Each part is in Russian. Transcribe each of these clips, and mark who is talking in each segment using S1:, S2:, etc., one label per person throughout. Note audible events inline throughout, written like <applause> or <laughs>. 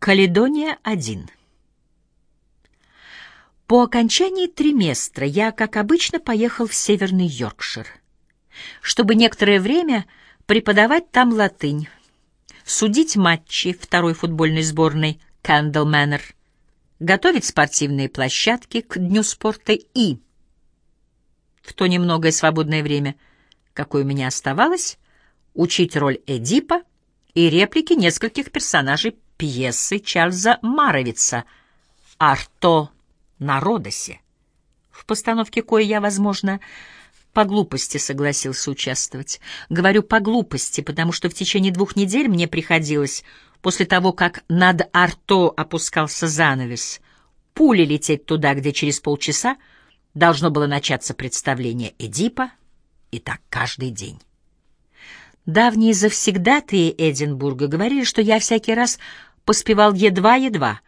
S1: Каледония-1 По окончании триместра я, как обычно, поехал в Северный Йоркшир, чтобы некоторое время преподавать там латынь, судить матчи второй футбольной сборной Кэндл Мэннер, готовить спортивные площадки к Дню спорта и, в то немногое свободное время, какое у меня оставалось, учить роль Эдипа и реплики нескольких персонажей пьесы Чарльза Маровица «Арто на Родосе», в постановке кое я, возможно, по глупости согласился участвовать. Говорю «по глупости», потому что в течение двух недель мне приходилось, после того, как над Арто опускался занавес, пули лететь туда, где через полчаса должно было начаться представление Эдипа, и так каждый день. Давние завсегдатые Эдинбурга говорили, что я всякий раз поспевал едва-едва,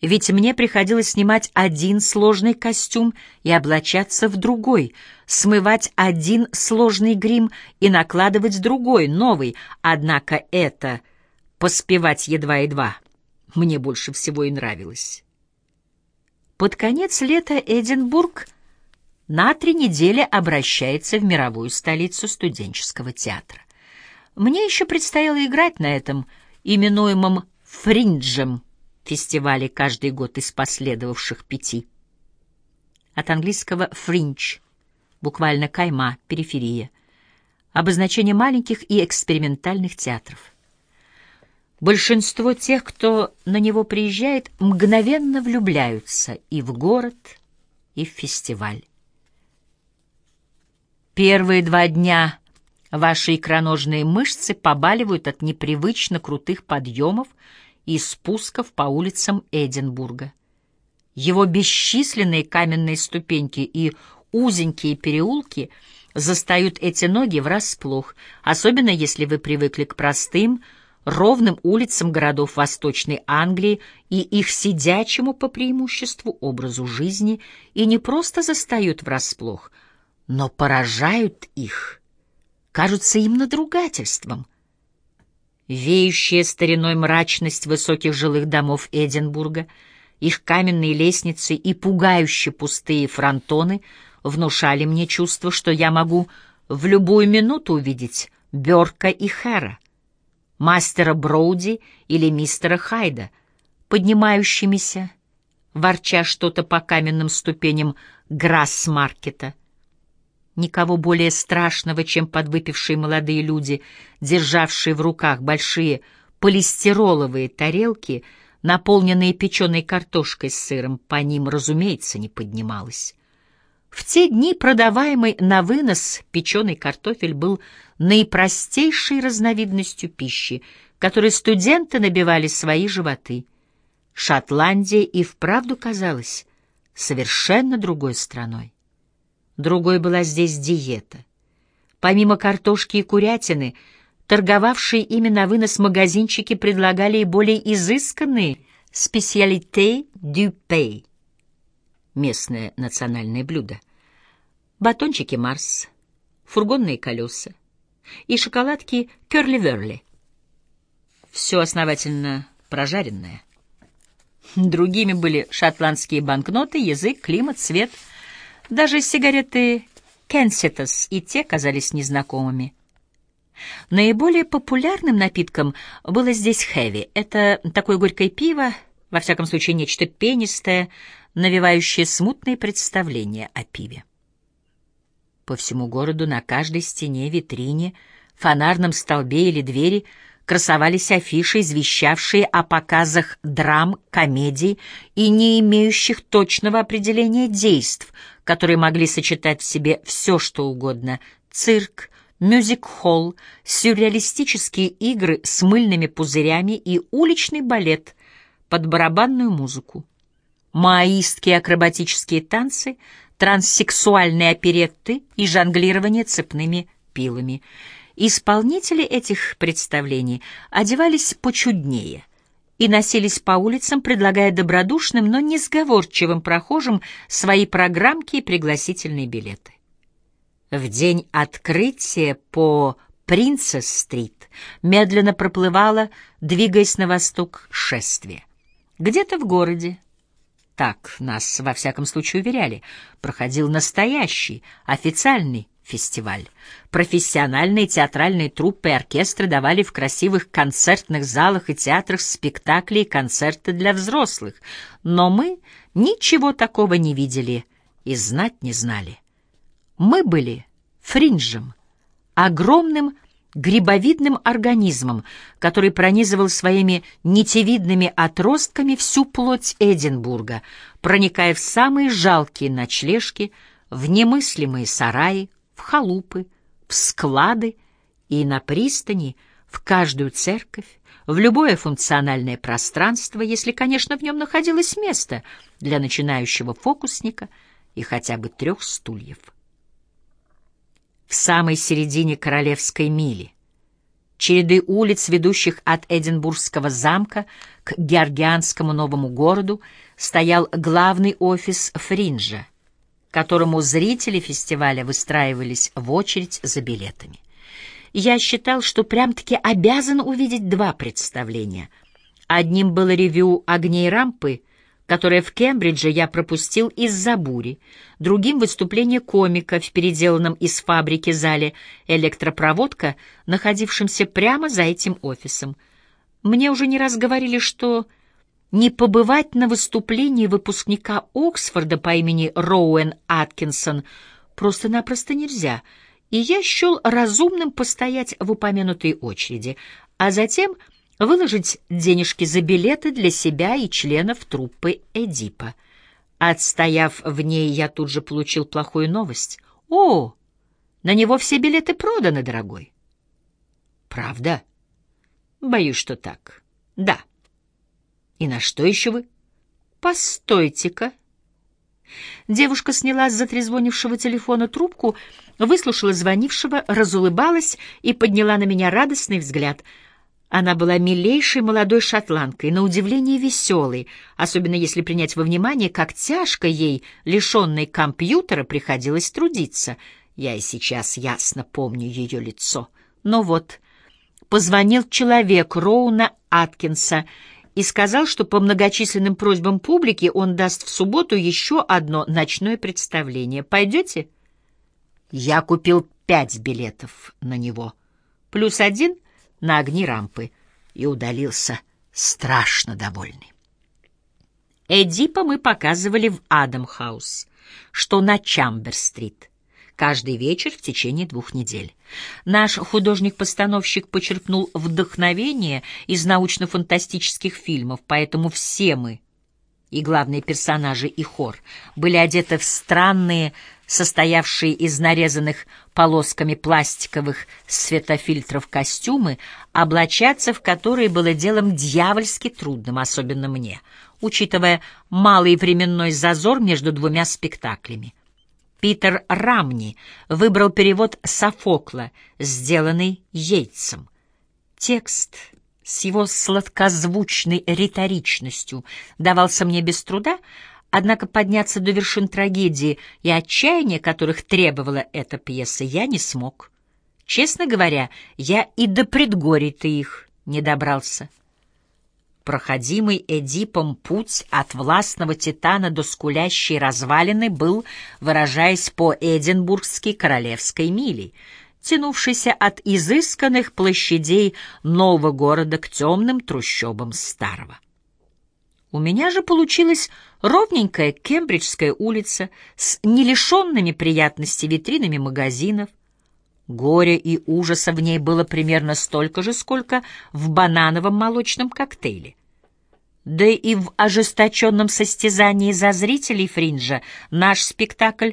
S1: ведь мне приходилось снимать один сложный костюм и облачаться в другой, смывать один сложный грим и накладывать другой, новый, однако это поспевать едва-едва мне больше всего и нравилось. Под конец лета Эдинбург на три недели обращается в мировую столицу студенческого театра. Мне еще предстояло играть на этом, именуемом фринджем фестивале каждый год из последовавших пяти. От английского «фриндж» буквально кайма, периферия, обозначение маленьких и экспериментальных театров. Большинство тех, кто на него приезжает, мгновенно влюбляются и в город, и в фестиваль. Первые два дня Ваши икроножные мышцы побаливают от непривычно крутых подъемов и спусков по улицам Эдинбурга. Его бесчисленные каменные ступеньки и узенькие переулки застают эти ноги врасплох, особенно если вы привыкли к простым, ровным улицам городов Восточной Англии и их сидячему по преимуществу образу жизни и не просто застают врасплох, но поражают их кажутся им надругательством. Веющая стариной мрачность высоких жилых домов Эдинбурга, их каменные лестницы и пугающе пустые фронтоны внушали мне чувство, что я могу в любую минуту увидеть Бёрка и Хэра, мастера Броуди или мистера Хайда, поднимающимися, ворча что-то по каменным ступеням Грасс-маркета — Никого более страшного, чем подвыпившие молодые люди, державшие в руках большие полистироловые тарелки, наполненные печеной картошкой с сыром, по ним, разумеется, не поднималось. В те дни продаваемый на вынос печеный картофель был наипростейшей разновидностью пищи, которой студенты набивали свои животы. Шотландия и вправду казалась совершенно другой страной другой была здесь диета. Помимо картошки и курятины, торговавшие ими на вынос магазинчики предлагали и более изысканные специалите дю пей, местное национальное блюдо, батончики Марс, фургонные колеса и шоколадки Перли-Верли. Все основательно прожаренное. Другими были шотландские банкноты, язык, климат, цвет — даже сигареты Кенситас и те казались незнакомыми. Наиболее популярным напитком было здесь хэви. Это такое горькое пиво, во всяком случае нечто пенистое, навевающее смутные представления о пиве. По всему городу на каждой стене, витрине, фонарном столбе или двери красовались афиши, извещавшие о показах драм, комедий и не имеющих точного определения действ, которые могли сочетать в себе все, что угодно — цирк, мюзик-холл, сюрреалистические игры с мыльными пузырями и уличный балет под барабанную музыку. Маоистские акробатические танцы, транссексуальные оперетты и жонглирование цепными пилами. Исполнители этих представлений одевались почуднее — и носились по улицам, предлагая добродушным, но несговорчивым прохожим свои программки и пригласительные билеты. В день открытия по Принцесс-стрит медленно проплывало, двигаясь на восток, шествие. Где-то в городе, так нас во всяком случае уверяли, проходил настоящий, официальный фестиваль. Профессиональные театральные труппы и оркестры давали в красивых концертных залах и театрах спектакли и концерты для взрослых, но мы ничего такого не видели и знать не знали. Мы были фринжем, огромным грибовидным организмом, который пронизывал своими нитевидными отростками всю плоть Эдинбурга, проникая в самые жалкие ночлежки, в немыслимые сараи, в халупы, в склады и на пристани, в каждую церковь, в любое функциональное пространство, если, конечно, в нем находилось место для начинающего фокусника и хотя бы трех стульев. В самой середине Королевской мили, череды улиц, ведущих от Эдинбургского замка к Георгианскому новому городу, стоял главный офис Фринжа — которому зрители фестиваля выстраивались в очередь за билетами. Я считал, что прям-таки обязан увидеть два представления. Одним было ревю «Огней рампы», которое в Кембридже я пропустил из-за бури, другим — выступление комика в переделанном из фабрики зале «Электропроводка», находившемся прямо за этим офисом. Мне уже не раз говорили, что не побывать на выступлении выпускника Оксфорда по имени Роуэн Аткинсон просто-напросто нельзя, и я счел разумным постоять в упомянутой очереди, а затем выложить денежки за билеты для себя и членов труппы Эдипа. Отстояв в ней, я тут же получил плохую новость. «О, на него все билеты проданы, дорогой». «Правда?» «Боюсь, что так. Да». И на что еще вы? Постойте-ка. Девушка сняла с затрезвонившего телефона трубку, выслушала звонившего, разулыбалась и подняла на меня радостный взгляд. Она была милейшей молодой шотландкой, на удивление веселой, особенно если принять во внимание, как тяжко ей, лишенной компьютера, приходилось трудиться. Я и сейчас ясно помню ее лицо. Но вот, позвонил человек Роуна Аткинса — и сказал, что по многочисленным просьбам публики он даст в субботу еще одно ночное представление. Пойдете? Я купил пять билетов на него, плюс один на огни рампы, и удалился страшно довольный. Эдипа мы показывали в Адамхаус, что на Чамбер-стрит каждый вечер в течение двух недель. Наш художник-постановщик почерпнул вдохновение из научно-фантастических фильмов, поэтому все мы, и главные персонажи и хор, были одеты в странные, состоявшие из нарезанных полосками пластиковых светофильтров костюмы, облачаться в которые было делом дьявольски трудным, особенно мне, учитывая малый временной зазор между двумя спектаклями. Питер Рамни выбрал перевод Софокла, сделанный Йейтсом. Текст с его сладкозвучной риторичностью давался мне без труда, однако подняться до вершин трагедии и отчаяния, которых требовала эта пьеса, я не смог. Честно говоря, я и до предгорий-то их не добрался проходимый Эдипом путь от властного титана до скулящей развалины был, выражаясь по-эдинбургски, королевской мили, тянувшейся от изысканных площадей нового города к темным трущобам старого. У меня же получилась ровненькая Кембриджская улица с нелишенными приятности витринами магазинов. Горя и ужаса в ней было примерно столько же, сколько в банановом молочном коктейле. Да и в ожесточенном состязании за зрителей Фринджа наш спектакль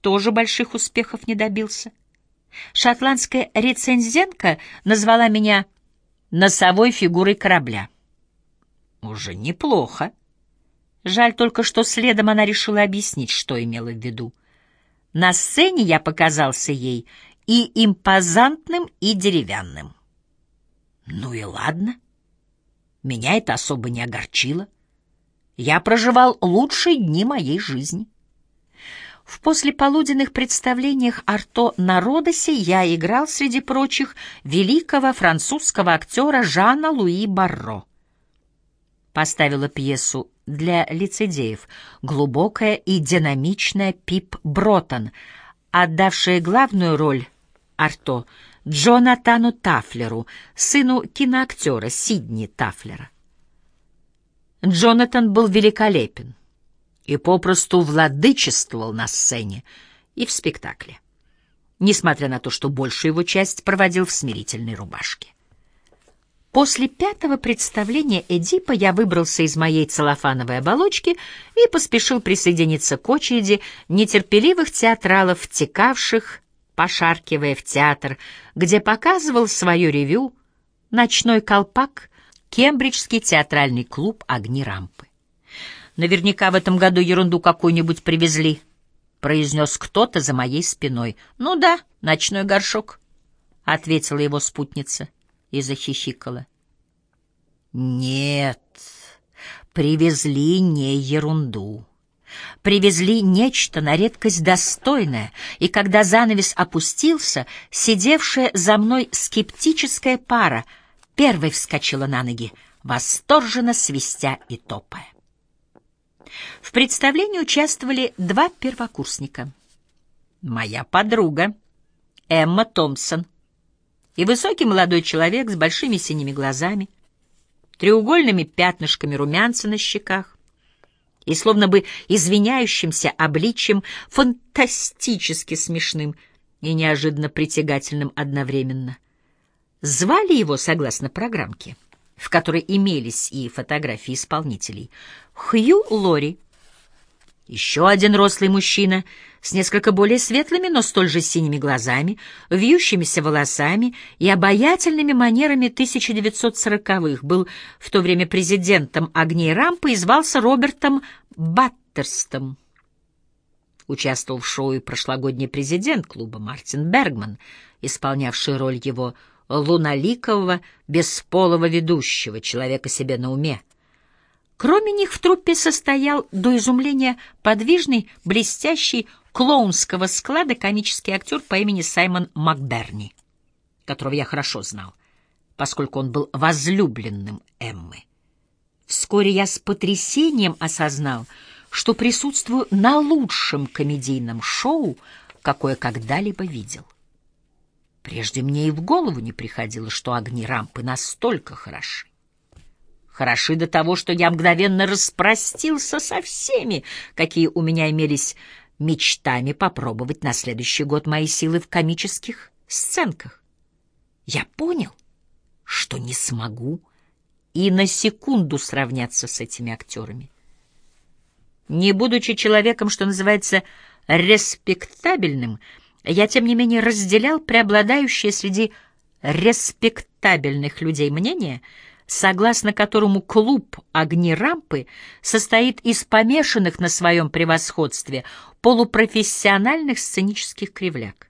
S1: тоже больших успехов не добился. Шотландская рецензентка назвала меня носовой фигурой корабля. Уже неплохо. Жаль только, что следом она решила объяснить, что имела в виду. На сцене я показался ей и импозантным, и деревянным. Ну и ладно. Меня это особо не огорчило. Я проживал лучшие дни моей жизни. В послеполуденных представлениях Арто на Родосе я играл, среди прочих, великого французского актера Жана Луи Барро. поставила пьесу для лицедеев, глубокая и динамичная Пип Бротон, отдавшая главную роль Арто Джонатану Тафлеру, сыну киноактера Сидни Тафлера. Джонатан был великолепен и попросту владычествовал на сцене и в спектакле, несмотря на то, что большую его часть проводил в смирительной рубашке. После пятого представления Эдипа я выбрался из моей целлофановой оболочки и поспешил присоединиться к очереди нетерпеливых театралов, втекавших, пошаркивая в театр, где показывал свое ревю «Ночной колпак» Кембриджский театральный клуб «Огни рампы». Наверняка в этом году ерунду какую-нибудь привезли, — произнес кто-то за моей спиной. — Ну да, ночной горшок, — ответила его спутница и захихикала. Нет, привезли не ерунду. Привезли нечто на редкость достойное, и когда занавес опустился, сидевшая за мной скептическая пара первой вскочила на ноги, восторженно свистя и топая. В представлении участвовали два первокурсника. Моя подруга Эмма Томпсон и высокий молодой человек с большими синими глазами, треугольными пятнышками румянца на щеках и словно бы извиняющимся обличьем, фантастически смешным и неожиданно притягательным одновременно. Звали его, согласно программке, в которой имелись и фотографии исполнителей, Хью Лори. Еще один рослый мужчина с несколько более светлыми, но столь же синими глазами, вьющимися волосами и обаятельными манерами 1940-х, был в то время президентом «Огней рампы» и звался Робертом Баттерстом. Участвовал в шоу и прошлогодний президент клуба Мартин Бергман, исполнявший роль его луналикового, бесполого ведущего, человека себе на уме. Кроме них в труппе состоял до изумления подвижный, блестящий, клоунского склада комический актер по имени Саймон Макберни, которого я хорошо знал, поскольку он был возлюбленным Эммы. Вскоре я с потрясением осознал, что присутствую на лучшем комедийном шоу, какое когда-либо видел. Прежде мне и в голову не приходило, что огни рампы настолько хороши. Хороши до того, что я мгновенно распростился со всеми, какие у меня имелись мечтами попробовать на следующий год мои силы в комических сценках. Я понял, что не смогу и на секунду сравняться с этими актерами. Не будучи человеком, что называется, респектабельным, я, тем не менее, разделял преобладающее среди респектабельных людей мнение, согласно которому клуб «Огни рампы» состоит из помешанных на своем превосходстве полупрофессиональных сценических кривляк.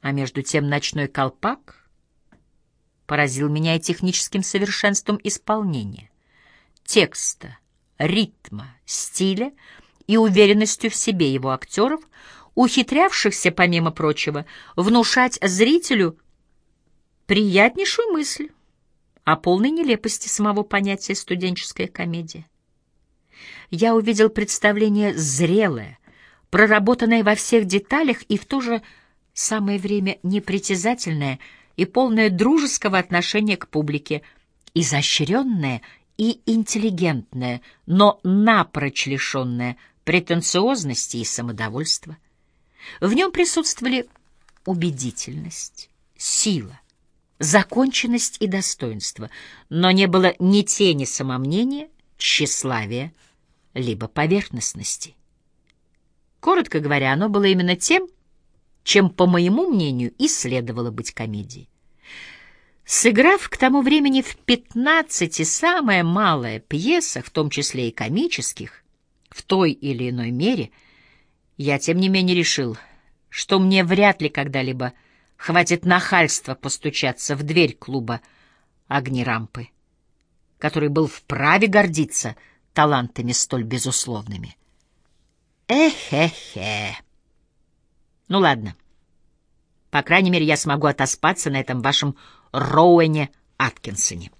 S1: А между тем ночной колпак поразил меня и техническим совершенством исполнения, текста, ритма, стиля и уверенностью в себе его актеров — ухитрявшихся, помимо прочего, внушать зрителю приятнейшую мысль о полной нелепости самого понятия «студенческая комедия». Я увидел представление зрелое, проработанное во всех деталях и в то же самое время непритязательное и полное дружеского отношения к публике, изощренное и интеллигентное, но напрочь лишенное претенциозности и самодовольства. В нем присутствовали убедительность, сила, законченность и достоинство, но не было ни тени самомнения, тщеславия, либо поверхностности. Коротко говоря, оно было именно тем, чем, по моему мнению, и следовало быть комедией. Сыграв к тому времени в пятнадцати самая малая пьеса, в том числе и комических, в той или иной мере — я, тем не менее, решил, что мне вряд ли когда-либо хватит нахальства постучаться в дверь клуба «Огни рампы», который был вправе гордиться талантами столь безусловными. Эхе-хе. Ну ладно. По крайней мере, я смогу отоспаться на этом вашем Роуэне Аткинсоне.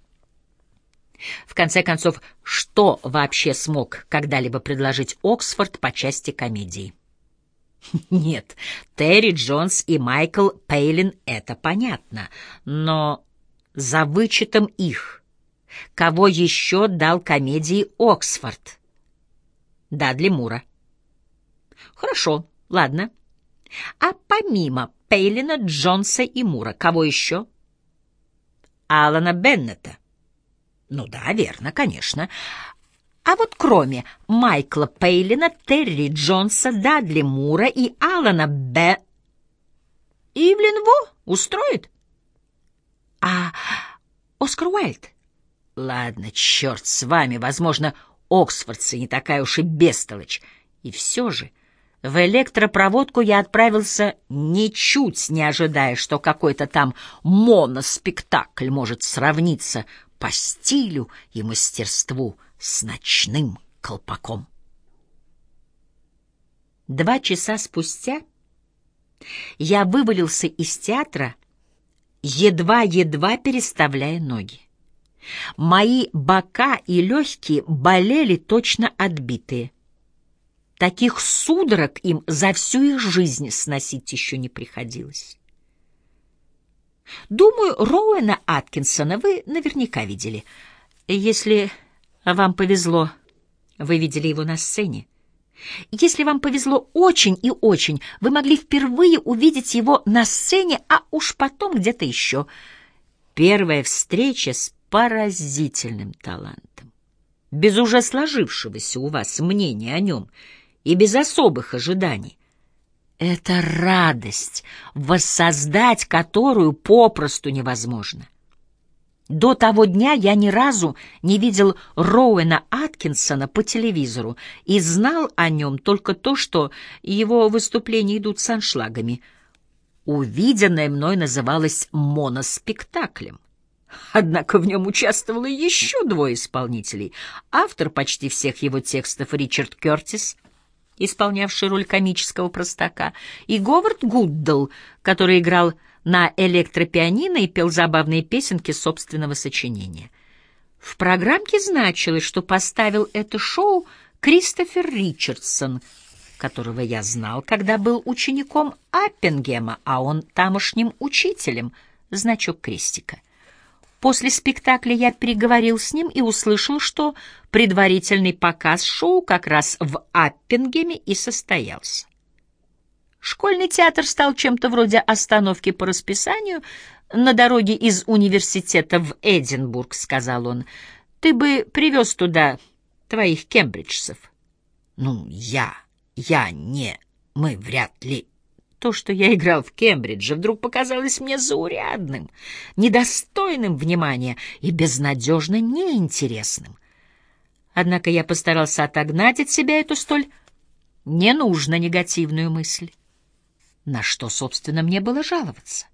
S1: В конце концов, что вообще смог когда-либо предложить Оксфорд по части комедии? <laughs> Нет, Терри Джонс и Майкл Пейлин — это понятно, но за вычетом их, кого еще дал комедии Оксфорд? Дадли Мура. Хорошо, ладно. А помимо Пейлина, Джонса и Мура, кого еще? Алана Беннета. Ну да, верно, конечно. А вот кроме Майкла Пейлина, Терри Джонса, Дадли Мура и Алана Б... Ивлин Во устроит? А Оскар Уайльд? Ладно, черт с вами, возможно, оксфордцы не такая уж и бестолочь. И все же в электропроводку я отправился ничуть не ожидая, что какой-то там моноспектакль может сравниться по стилю и мастерству с ночным колпаком. Два часа спустя я вывалился из театра, едва-едва переставляя ноги. Мои бока и легкие болели точно отбитые. Таких судорог им за всю их жизнь сносить еще не приходилось. Думаю, Роуэна Аткинсона вы наверняка видели. Если вам повезло, вы видели его на сцене. Если вам повезло очень и очень, вы могли впервые увидеть его на сцене, а уж потом где-то еще. Первая встреча с поразительным талантом. Без уже сложившегося у вас мнения о нем — и без особых ожиданий. Это радость, воссоздать которую попросту невозможно. До того дня я ни разу не видел Роуэна Аткинсона по телевизору и знал о нем только то, что его выступления идут с аншлагами. Увиденное мной называлось моноспектаклем. Однако в нем участвовало еще двое исполнителей. Автор почти всех его текстов Ричард Кертис — исполнявший роль комического простака, и Говард Гуддл, который играл на электропианино и пел забавные песенки собственного сочинения. В программке значилось, что поставил это шоу Кристофер Ричардсон, которого я знал, когда был учеником Аппенгема, а он тамошним учителем, значок крестика. После спектакля я переговорил с ним и услышал, что предварительный показ шоу как раз в Аппингеме и состоялся. Школьный театр стал чем-то вроде остановки по расписанию на дороге из университета в Эдинбург, сказал он. Ты бы привез туда твоих кембриджцев. Ну, я, я не, мы вряд ли. То, что я играл в Кембридже, вдруг показалось мне заурядным, недостойным внимания и безнадежно неинтересным. Однако я постарался отогнать от себя эту столь ненужно негативную мысль. На что, собственно, мне было жаловаться?